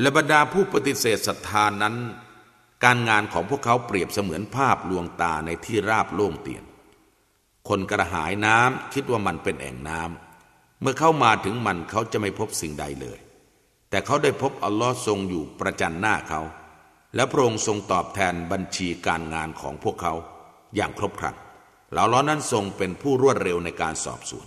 และบรรดาผู้ปฏิเสธศรัทธานั้น การงานของพวกเขาเปรียบเสมือนภาพลวงตาในที่ราบโล่งเตียน คนกระหายน้ำคิดว่ามันเป็นแอ่งน้ำเมื่อเข้ามาถึงมันเขาจะไม่พบสิ่งใดเลย แต่เขาได้พบอัลลอฮ์ทรงอยู่ประจันหน้าเขา และพระองค์ทรงตอบแทนบัญชีการงานของพวกเขาอย่างครบครันเหล่าล้อนั้นทรงเป็นผู้รวดเร็วในการสอบสวน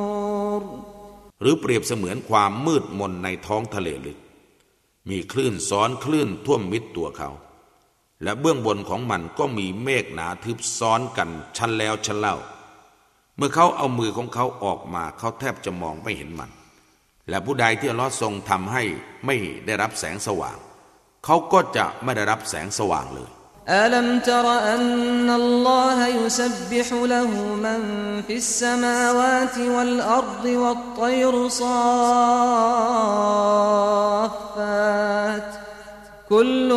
หรือเปรียบเสมือนความมืดมนในท้องทะเลลึก มีคลื่นซ้อนคลื่นท่วมมิดตัวเขา และเบื้องบนของมันก็มีเมฆหนาทึบซ้อนกันชั้นแล้วชั้นเล่า เมื่อเขาเอามือของเขาออกมาเขาแทบจะมองไม่เห็นมัน และผู้ใดที่ลอฮ์ทรงทำให้ไม่ได้รับแสงสว่าง เขาก็จะไม่ได้รับแสงสว่างเลย ألم تر أن الله يسبح له من في السماوات والأرض والطير صافات كل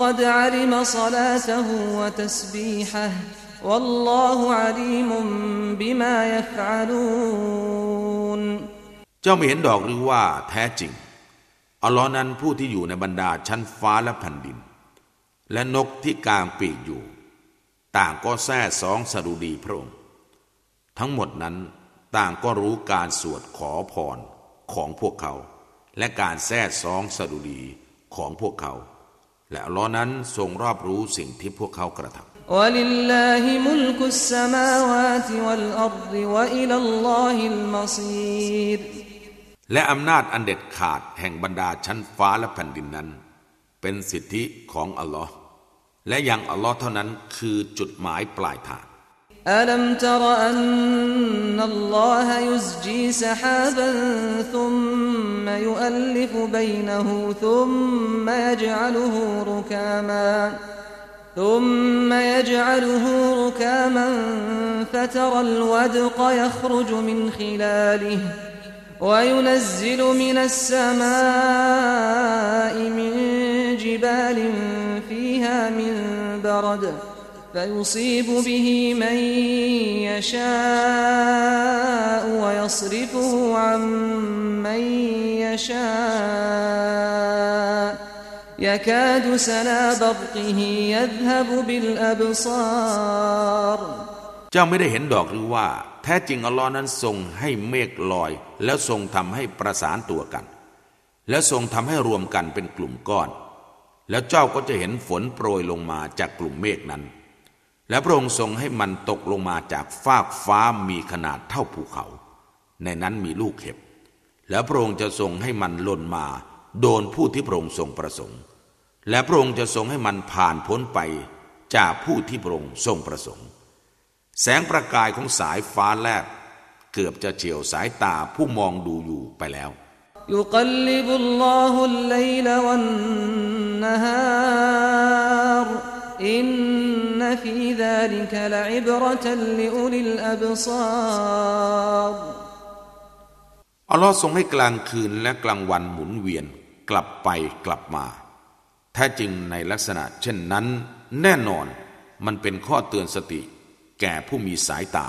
قد علم صلاته وتسبيحه والله عليم بما يفعلون เจ้าไม่เห็นดอกหรือว่าแท้จริง อัลลอฮ์นั้นผู้ที่อยู่ในบรรดาชั้นฟ้าและแผ่นดิน และนกที่กลางปีกอยู่ ต่างก็แท้สองสดุดีพระองค์ ทั้งหมดนั้นต่างก็รู้การสวดขอพรของพวกเขา และการแท้สองสดุดีของพวกเขา และอัลลอฮ์นั้นทรงรอบรู้สิ่งที่พวกเขากระทำ ولله ملك السماوات والأرض وإلى الله المصير และอำนาจอันเด็ดขาดแห่งบรรดาชั้นฟ้าและแผ่นดินนั้น เป็นสิทธิของอัลลอฮ์และยังอัลลอฮ์เท่านั้นคือจุดหมายปลายทาง ألم تر أن الله يزجي سحابا ثم يؤلف بينه ثم يجعله ركاما ثم يجعله ركاما فترى الودق يخرج من خلاله وينزل من السماء من جبال فيها من برد فيصيب به من يشاء ويصرفه عن من يشاء يكاد سنا برقه يذهب بالأبصار เจ้าไม่ได้เห็นดอกหรือว่า แท้จริงอัลลอฮ์นั้นทรงให้เมฆลอย แล้วทรงทำให้ประสานตัวกัน แล้วทรงทำให้รวมกันเป็นกลุ่มก้อน แล้วเจ้าก็จะเห็นฝนโปรยลงมาจากกลุ่มเมฆนั้น และพระองค์ทรงให้มันตกลงมาจากฟากฟ้ามีขนาดเท่าภูเขา ในนั้นมีลูกเห็บ แล้วพระองค์จะทรงให้มันล่นมา โดนผู้ที่พระองค์ทรงประสงค์ และพระองค์จะทรงให้มันผ่านพ้นไปจากผู้ที่พระองค์ทรงประสงค์ แสงประกายของสายฟ้าแลบเกือบจะเฉียวสายตาผู้มองดูอยู่ไปแล้ว يقلب الله الليل والنهار إن في ذلك لعبرة لأولي الأبصار อัลลอฮ์ทรงให้กลางคืนและกลางวันหมุนเวียนกลับไปกลับมา แท้จริงในลักษณะเช่นนั้น แน่นอนมันเป็นข้อเตือนสติ แก่ผู้มีสายตา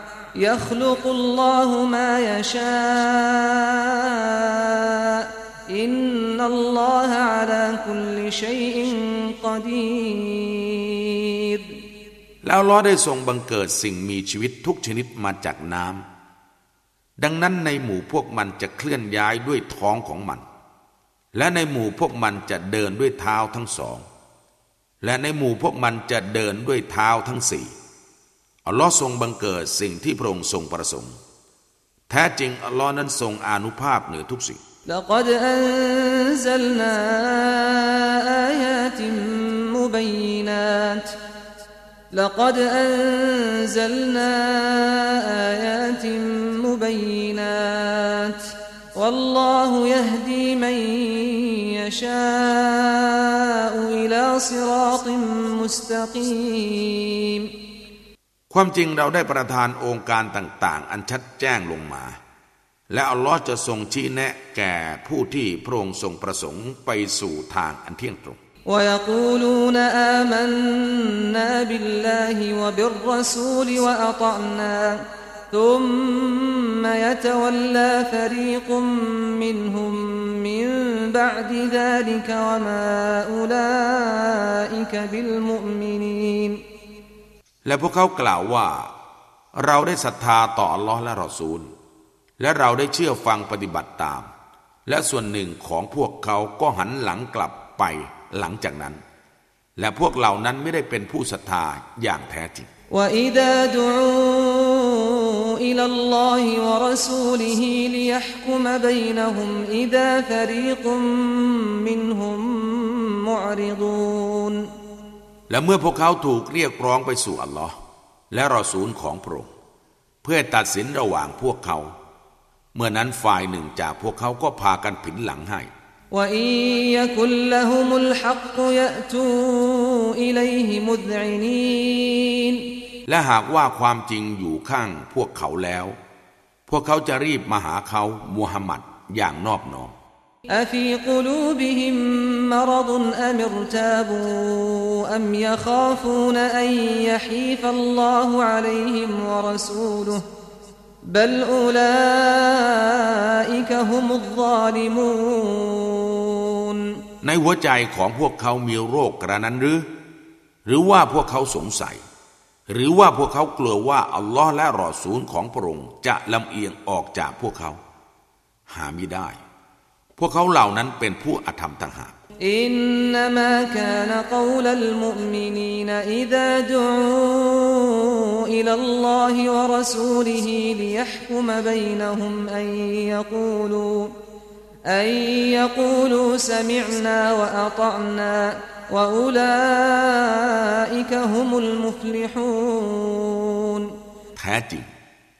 يخلق الله ما يشاء إن الله على كل شيء قدير แล้วอัลลอฮ์ได้ทรงบังเกิดสิ่งมีชีวิตทุกชนิดมาจากน้ำดังนั้นในหมู่พวกมันจะเคลื่อนย้ายด้วยท้องของมัน และในหมู่พวกมันจะเดินด้วยเท้าทั้งสอง และในหมู่พวกมันจะเดินด้วยเท้าทั้งสี่ อัลลอฮ์ทรงบังเกิดสิ่งที่พระองค์ทรงประสงค์ แท้จริงอัลลอฮ์นั้นทรงอานุภาพเหนือทุกสิ่ง لقد أنزلنا آيات مبينات لقد أنزلنا آيات مبينات والله يهدي من يشاء إلى صراط مستقيم ความจริงเราได้ประทานองค์การต่าง ๆ อันชัดแจ้งลงมา และอัลลอฮ์จะทรงชี้แนะแก่ผู้ที่พระองค์ทรงประสงค์ไปสู่ทางอันเที่ยงตรง ويقولون آمنا بالله وبالرسول وأطعنا ثم يتولى فريق منهم من بعد ذلك وما أولئك بالمؤمنين และพวกเขากล่าวว่า เราได้ศรัทธาต่ออัลลอฮ์และรอซูล และเราได้เชื่อฟังปฏิบัติตาม และส่วนหนึ่งของพวกเขาก็หันหลังกลับไปหลังจากนั้น และพวกเหล่านั้นไม่ได้เป็นผู้ศรัทธาอย่างแท้จริง وإذا دعوا إلى الله ورسوله ليحكم بينهم إذا فريق منهم معرضون และเมื่อพวกเขาถูกเรียกร้องไปสู่อัลลอฮ์และรอศูลของพระองค์เพื่อตัดสินระหว่างพวกเขา เมื่อนั้นฝ่ายหนึ่งจากพวกเขาก็พากันผินหลังให้และหากว่าความจริงอยู่ข้างพวกเขาแล้ว พวกเขาจะรีบมาหาเขามูฮัมหมัดอย่างนอบน้อม أفي قلوبهم مرض أم ارتابوا أم يخافون أن يحيف الله عليهم ورسوله بل أولئك هم الظالمون ในหัวใจของพวกเขามีโรคกระนั้นหรือ หรือว่าพวกเขาสงสัย หรือว่าพวกเขากลัวว่าอัลลอฮ์และรอซูลของพระองค์จะลำเอียงออกจากพวกเขา หาไม่ได้ พวกเขาเหล่านั้นเป็นผู้อธรรมต่างหาก إنما كان قول المؤمنين إذا دعوا إلى الله ورسوله ليحكم بينهم أن يقولوا أن يقولوا سمعنا وأطعنا وأولئك هم المفلحون แท้จริง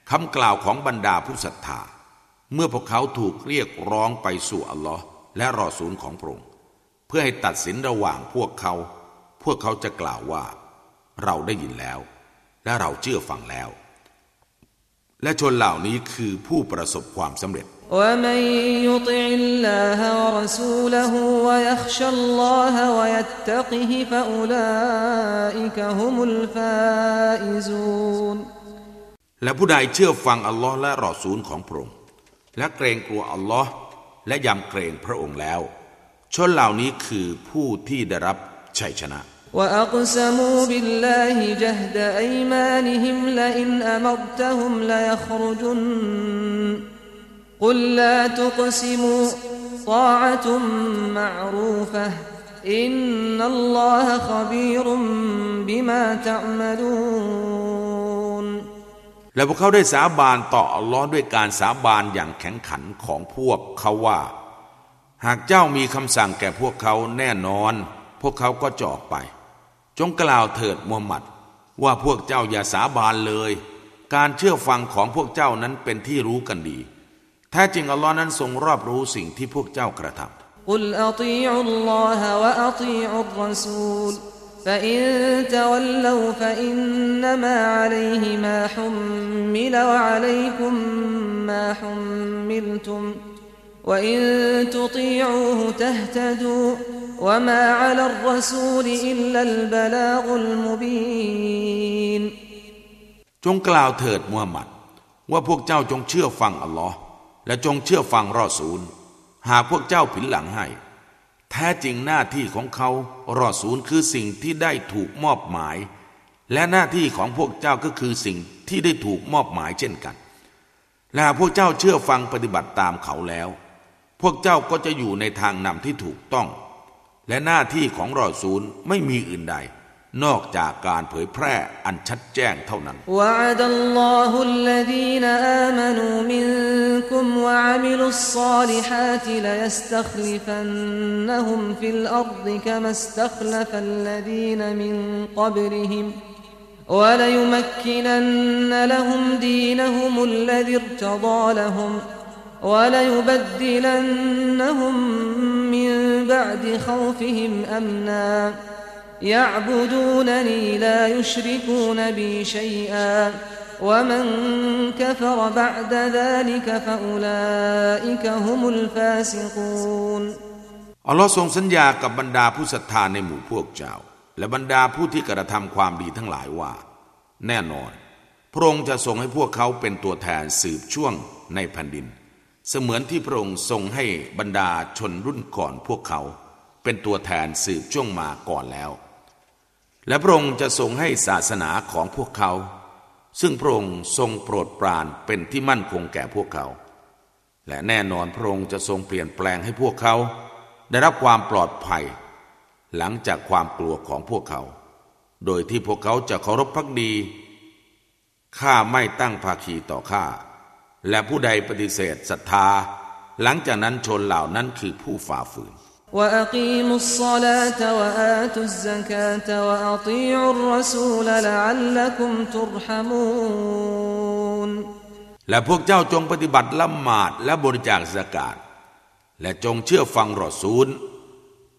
คำกล่าวของบรรดาผู้ศรัทธา เมื่อพวกเขาถูกเรียกร้องไปสู่อัลลอฮ์และรอซูลของพระองค์เพื่อให้ตัดสินระหว่างพวกเขา พวกเขาจะกล่าวว่า เราได้ยินแล้ว และเราเชื่อฟังแล้ว และชนเหล่านี้คือผู้ประสบความสำเร็จ ومن يطع الله ورسوله ويخشى الله ويتقه فأولئك هم الفائزون และผู้ใดเชื่อฟังอัลลอฮ์และรอซูลของพระองค์ และเกรงกลัวอัลลอฮ์และยำเกรงพระองค์แล้ว ชนเหล่านี้คือผู้ที่ได้รับชัยชนะ وأقسموا بالله جهد أيمانهم لئن أمرتهم ليخرجن قل لا تقسموا طاعة معروفة إن الله خبير بما تعملون และพวกเขาได้สาบานต่ออัลลอฮ์ด้วยการสาบานอย่างแข็งขันของพวกเขาว่า หากเจ้ามีคำสั่งแก่พวกเขาแน่นอน พวกเขาก็จะออกไป จงกล่าวเถิดมูฮัมหมัด ว่าพวกเจ้าอย่าสาบานเลย การเชื่อฟังของพวกเจ้านั้นเป็นที่รู้กันดีแท้จริงอัลลอฮ์นั้นทรงรอบรู้สิ่งที่พวกเจ้ากระทำ قل أطيعوا الله وأطيعوا الرسول فإن تولوا فإنما عليه ما حمل وعليكم ما حملتم وإن تطيعوه تهتدوا وما على الرسول إلا البلاغ المبين จงกล่าวเถิดมูฮัมหมัด ว่าพวกเจ้าจงเชื่อฟังอัลลอฮ์และจงเชื่อฟังรอซูล หากพวกเจ้าผินหลังให้ แท้จริงหน้าที่ของเขารอศูนย์คือสิ่งที่ได้ถูกมอบหมาย และหน้าที่ของพวกเจ้าก็คือสิ่งที่ได้ถูกมอบหมายเช่นกันและพวกเจ้าเชื่อฟังปฏิบัติตามเขาแล้ว พวกเจ้าก็จะอยู่ในทางนำที่ถูกต้อง และหน้าที่ของรอศูนย์ไม่มีอื่นใด นอกจากการเผยแพร่อันชัดแจ้งเท่านั้น وعد الله الذين آمنوا منكم وعملوا الصالحات ليستخلفنهم في الأرض كما استخلف الذين من قبلهم وليمكنن لهم دينهم الذي ارتضى لهم وليبدلنهم من بعد خوفهم أمنا يعبدونني لا يشركون بي شيئا ومن كفر بعد ذلك فأولئك هم الفاسقون อัลลอฮ์ทรงสัญญากับบรรดาผู้ศรัทธาในหมู่พวกเจ้า และบรรดาผู้ที่กระทำความดีทั้งหลายว่า แน่นอน พระองค์จะทรงให้พวกเขาเป็นตัวแทนสืบช่วงในแผ่นดิน เสมือนที่พระองค์ทรงให้บรรดาชนรุ่นก่อนพวกเขา เป็นตัวแทนสืบช่วงมาก่อนแล้ว และพระองค์จะทรงให้ศาสนาของพวกเขา ซึ่งพระองค์ทรงโปรดปรานเป็นที่มั่นคงแก่พวกเขา และแน่นอนพระองค์จะทรงเปลี่ยนแปลงให้พวกเขา ได้รับความปลอดภัย หลังจากความกลัวของพวกเขา โดยที่พวกเขาจะเคารพพักดีข้าไม่ตั้งภาคีต่อข้าและผู้ใดปฏิเสธศรัทธา หลังจากนั้นชนเหล่านั้นคือผู้ฝ่าฝืน وأقيموا الصلاة وآتوا الزكاة وأطيعوا الرسول لعلكم ترحمون และพวกเจ้าจงปฏิบัติละหมาดและบริจาคสกาดและจงเชื่อฟังรอซูล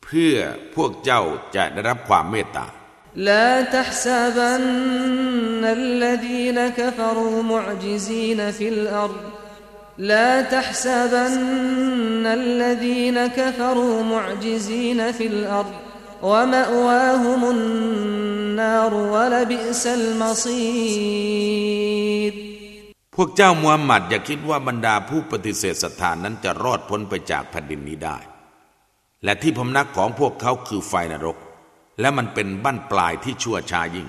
เพื่อพวกเจ้าจะได้รับความเมตตา لا تحسبن الذين كفروا معجزين في الأرض لا تحسبن الذين كفروا معجزين في الأرض ومأواهم النار ولبئس المصير พวกเจ้ามูฮัมหมัดอย่าคิดว่าบรรดาผู้ปฏิเสธศรัทธานั้นจะรอดพ้นไปจากแผ่นดินนี้ได้ และที่พำนักของพวกเขาคือไฟนรก และมันเป็นบั้นปลายที่ชั่วช้ายิ่ง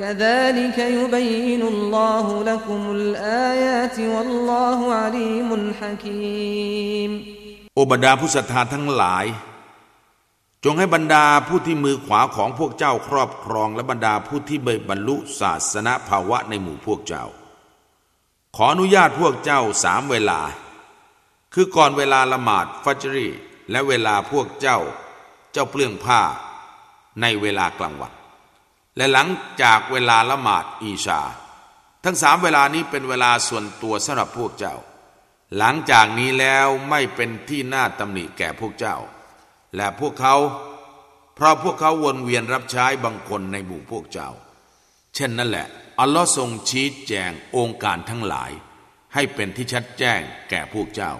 كذلك يبين الله لكم الآيات والله عليم حكيم โอบรรดาผู้ศรัทธาทั้งหลาย จงให้บรรดาผู้ที่มือขวาของพวกเจ้าครอบครอง และบรรดาผู้ที่เบิบรรลุศาสนภาวะในหมู่พวกเจ้า ขออนุญาตพวกเจ้าสามเวลา คือก่อนเวลาละหมาดฟัจรี และเวลาพวกเจ้าเจ้าเปลื้องผ้าในเวลากลางวัน และหลังจากเวลาละหมาดอีชา ทั้งสามเวลานี้เป็นเวลาส่วนตัวสำหรับพวกเจ้า หลังจากนี้แล้วไม่เป็นที่น่าตำหนิแก่พวกเจ้า และพวกเขา เพราะพวกเขาวนเวียนรับใช้บางคนในหมู่พวกเจ้า เช่นนั้นแหละ อัลลอฮ์ทรงชี้แจงองค์การทั้งหลาย ให้เป็นที่ชัดแจ้งแก่พวกเจ้า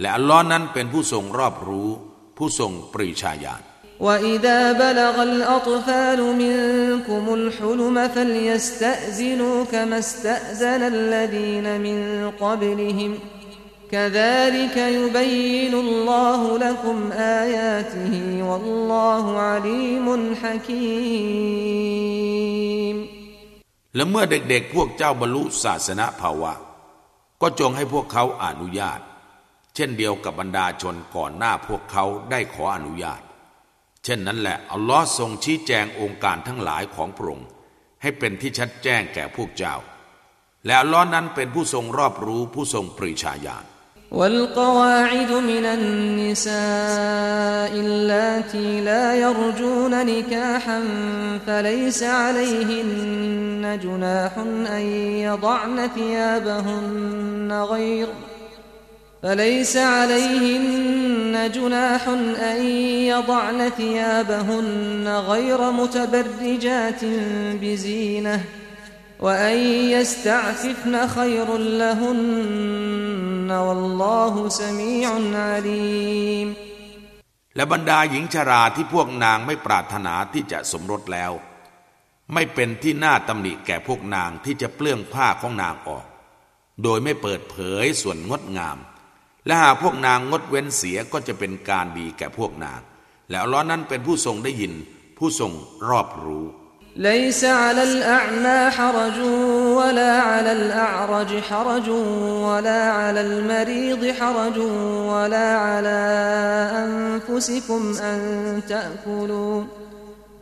และอัลลอฮ์นั้นเป็นผู้ทรงรอบรู้ ผู้ทรงปรีชาญาณ وإذا بلغ الأطفال منكم الحلم فليستأذنوا كما استأذن الذين من قبلهم كذلك يبين الله لكم آياته والله عليم حكيم และเมื่อเด็กๆ พวกเจ้าบรรลุศาสนภาวะ ก็จงให้พวกเขาอนุญาต เช่นเดียวกับบรรดาชนก่อนหน้าพวกเขาได้ขออนุญาต เช่นนั้นแหละอัลลอฮ์ทรงชี้แจงองค์การทั้งหลายของพระองค์ให้เป็นที่ชัดแจ้งแก่พวกเจ้า และอัลลอฮ์นั้นเป็นผู้ทรงรอบรู้ผู้ทรงปริชาญาณ والقواعد من النساء اللاتي لا يرجون نكاحا فليس عليهن جناح أن يضعن ثيابهن غير فليس عليهن جناح أن يضعن ثيابهن غير متبرجات بزينه وأن يستعففن خير لهن والله سميع عليم และบรรดาหญิงชราที่พวกนางไม่ปรารถนาที่จะสมรสแล้ว ไม่เป็นที่น่าตำหนิแก่พวกนางที่จะเปลื้องผ้าของนางออก โดยไม่เปิดเผยส่วนงดงาม และหากพวกนางงดเว้นเสียก็จะเป็นการดีแก่พวกนาง แล้วล้อนั้นเป็นผู้ทรงได้ยินผู้ทรงรอบรู้ ليس على الأعمى حرج ولا على الأعرج حرج ولا على المريض حرج ولا على أنفسكم أن تأكلوا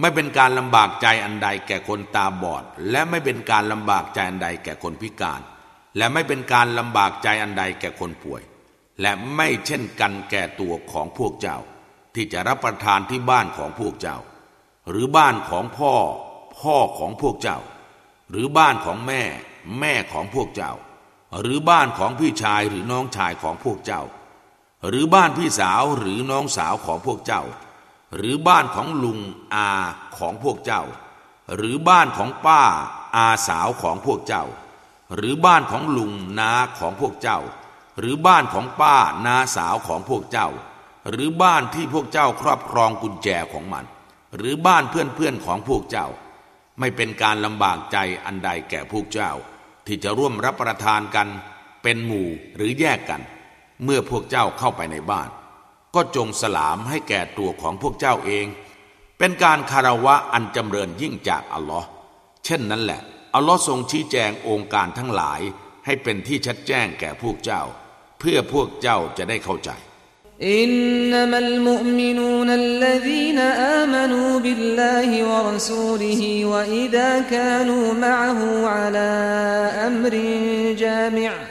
ไม่เป็นการลำบากใจอันใดแก่คนตาบอด และไม่เป็นการลำบากใจอันใดแก่คนพิการ และไม่เป็นการลำบากใจอันใดแก่คนป่วย และไม่เช่นกันแก่ตัวของพวกเจ้า ที่จะรับประทานที่บ้านของพวกเจ้า หรือบ้านของพ่อ พ่อของพวกเจ้า หรือบ้านของแม่ แม่ของพวกเจ้า หรือบ้านของพี่ชายหรือน้องชายของพวกเจ้า หรือบ้านพี่สาวหรือน้องสาวของพวกเจ้า หรือบ้านของลุงอาของพวกเจ้า หรือบ้านของป้าอาสาวของพวกเจ้า หรือบ้านของลุงนาของพวกเจ้า หรือบ้านของป้านาสาวของพวกเจ้า หรือบ้านที่พวกเจ้าครอบครองกุญแจของมัน หรือบ้านเพื่อนๆของพวกเจ้า ไม่เป็นการลำบากใจอันใดแก่พวกเจ้า ที่จะร่วมรับประทานกัน เป็นหมู่หรือแยกกัน เมื่อพวกเจ้าเข้าไปในบ้าน ก็จงสลามให้แก่ตัวของพวกเจ้าเอง เป็นการคารวะอันจำเริญยิ่งจากอัลลอฮ์เช่นนั้นแหละอัลลอฮ์ทรงชี้แจงองค์การทั้งหลายให้เป็นที่ชัดแจ้งแก่พวกเจ้า เพื่อพวกเจ้าจะได้เข้าใจ إنما المؤمنون الذين آمنوا بالله ورسوله وإذا كانوا معه على أمر جامع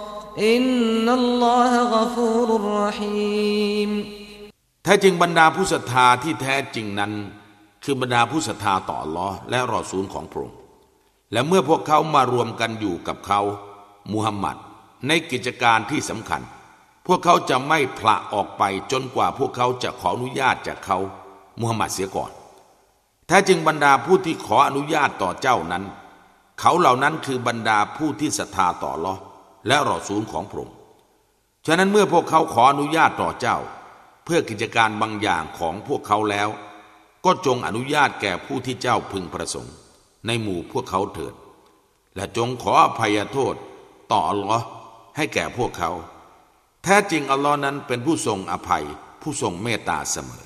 อินนัลลอฮะกฟูรุรหีมแท้จริงบรรดาผู้ศรัทธาที่แท้จริงนั้น คือบรรดาผู้ศรัทธาต่อลอและรอซูลของพระองค์และเมื่อพวกเขามารวมกันอยู่กับเขามูฮัมหมัด ในกิจการที่สำคัญ พวกเขาจะไม่ผละออกไปจนกว่าพวกเขาจะขออนุญาตจากเขามูฮัมหมัดเสียก่อนแท้จริงบรรดาผู้ที่ขออนุญาตต่อเจ้านั้น เขาเหล่านั้นคือบรรดาผู้ที่ศรัทธาต่อลอ และรอซูลของพระองค์ ฉะนั้นเมื่อพวกเขาขออนุญาตต่อเจ้าเพื่พื่อกิจการบางอย่างของพวกเขาแล้ว ก็จงอนุญาตแก่ผู้ที่เจ้าพึงประสงค์ ในหมู่พวกเขาเถิด และจงขออภัยโทษต่ออัลลอฮ์ให้แก่พวกเขา แท้จริงอัลลอฮ์นั้นเป็นผู้ทรงอภัยผู้ทรงเมตตาเสมอ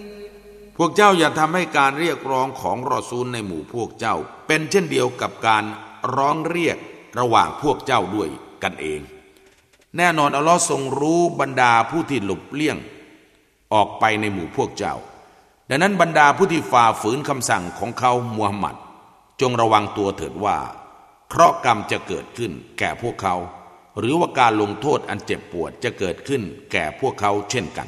พ วกเจ้าอย่าทำให้การเรียกร้องของรอซูลในหมู่พวกเจ้า เป็นเช่นเดียวกับการร้องเรียกระหว่างพวกเจ้าด้วยกันเอง แน่นอนอัลลอฮ์ทรงรู้บรรดาผู้ที่หลบเลี่ยง ออกไปในหมู่พวกเจ้า ดังนั้นบรรดาผู้ที่ฝ่าฝืนคำสั่งของเขามูฮัมหมัด จงระวังตัวเถิดว่า เคราะห์กรรมจะเกิดขึ้นแก่พวกเขา หรือว่าการลงโทษอันเจ็บปวดจะเกิดขึ้นแก่พวกเขาเช่นกัน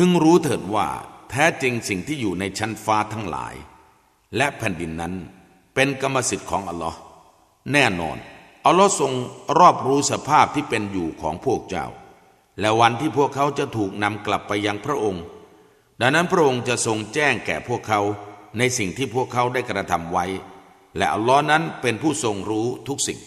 พึงรู้เถิดว่าแท้จริงสิ่งที่อยู่ในชั้นฟ้าทั้งหลาย และแผ่นดินนั้นเป็นกรรมสิทธิ์ของอัลลอฮ์แน่นอนอัลลอฮ์ทรงรอบรู้สภาพที่เป็นอยู่ของพวกเจ้า และวันที่พวกเขาจะถูกนำกลับไปยังพระองค์ ดังนั้นพระองค์จะทรงแจ้งแก่พวกเขาในสิ่งที่พวกเขาได้กระทำไว้ และอัลลอฮ์นั้นเป็นผู้ทรงรู้ทุกสิ่ง